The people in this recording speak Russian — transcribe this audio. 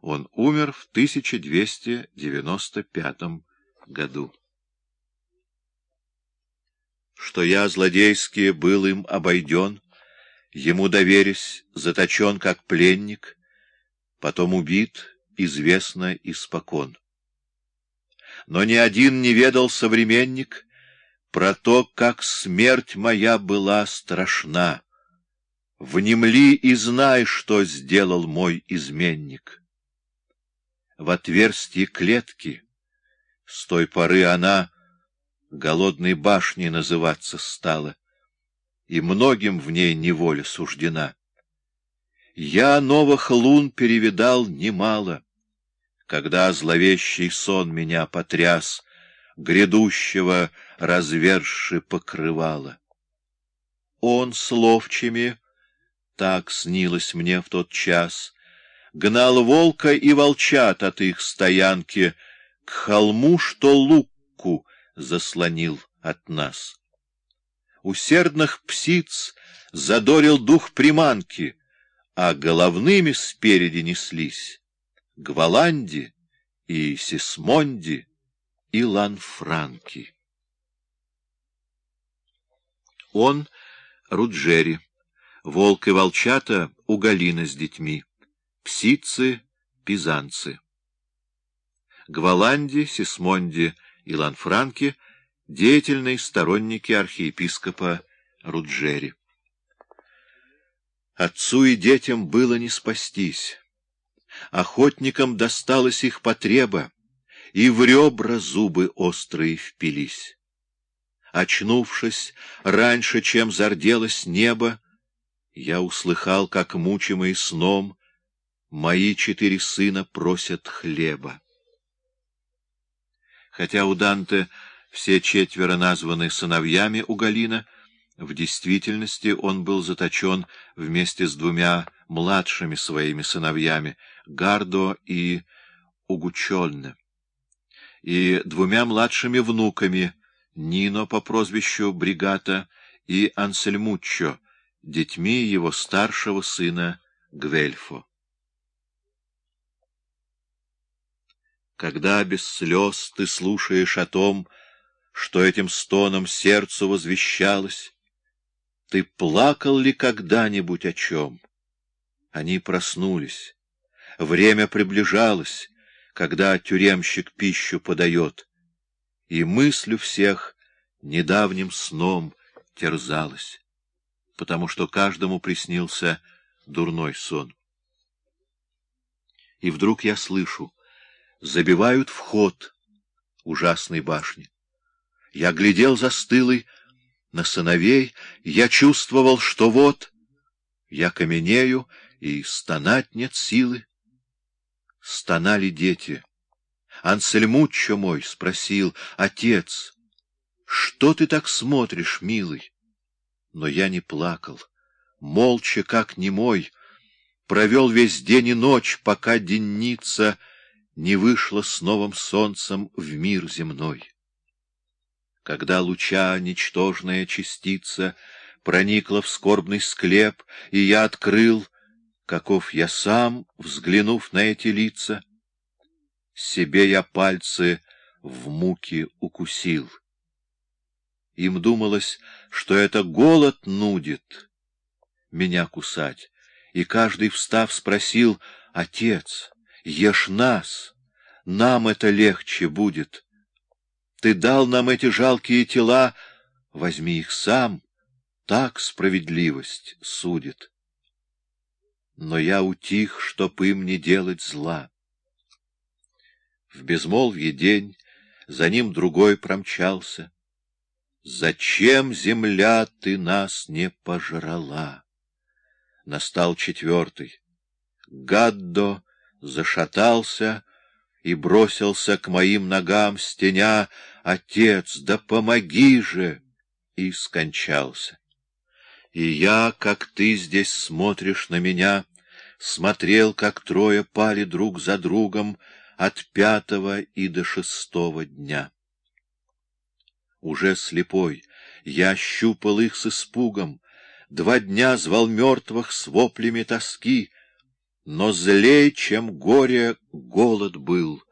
Он умер в 1295 году. Что я злодейски был им обойден, ему доверясь, заточен как пленник, потом убит, известно испокон. Но ни один не ведал современник про то, как смерть моя была страшна. Внемли и знай, что сделал мой изменник. В отверстии клетки с той поры она голодной башней называться стала, и многим в ней неволя суждена. Я новых лун перевидал немало, когда зловещий сон меня потряс, грядущего разверши покрывало. Он с ловчими, так снилось мне в тот час, гнал волка и волчат от их стоянки к холму, что лукку заслонил от нас. Усердных псиц задорил дух приманки — а головными спереди неслись Гваланди и Сисмонди и Ланфранки. Он — Руджери, волк и волчата — у Галина с детьми, псицы — пизанцы. Гваланди, Сисмонди и Ланфранки — деятельные сторонники архиепископа Руджери. Отцу и детям было не спастись. Охотникам досталась их потреба, и в ребра зубы острые впились. Очнувшись, раньше, чем зарделось небо, я услыхал, как мучимый сном мои четыре сына просят хлеба. Хотя у Данте все четверо названы сыновьями у Галина, в действительности он был заточен вместе с двумя младшими своими сыновьями, Гардо и Угучонне, и двумя младшими внуками, Нино по прозвищу Бригата и Ансельмуччо, детьми его старшего сына Гвельфо. Когда без слез ты слушаешь о том, что этим стоном сердцу возвещалось, ты плакал ли когда-нибудь о чем? Они проснулись. Время приближалось, когда тюремщик пищу подает, и мысль всех недавним сном терзалась, потому что каждому приснился дурной сон. И вдруг я слышу, забивают вход ужасной башни. Я глядел застылый, на сыновей, я чувствовал, что вот я каменею, и стонать нет силы. Стонали дети. Ансельмуччо мой спросил, отец, что ты так смотришь, милый? Но я не плакал, молча, как немой, провел весь день и ночь, пока денница не вышла с новым солнцем в мир земной когда луча ничтожная частица проникла в скорбный склеп, и я открыл, каков я сам, взглянув на эти лица. Себе я пальцы в муке укусил. Им думалось, что это голод нудит меня кусать, и каждый, встав, спросил, «Отец, ешь нас, нам это легче будет». Ты дал нам эти жалкие тела, возьми их сам, так справедливость судит. Но я утих, чтоб им не делать зла. В безмолвье день, за ним другой промчался. Зачем, земля, ты нас не пожрала? Настал четвертый. Гаддо зашатался, и бросился к моим ногам, стеня «Отец, да помоги же!» и скончался. И я, как ты здесь смотришь на меня, смотрел, как трое пали друг за другом от пятого и до шестого дня. Уже слепой я щупал их с испугом, два дня звал мертвых с воплями тоски, Но злей, чем горе, голод был.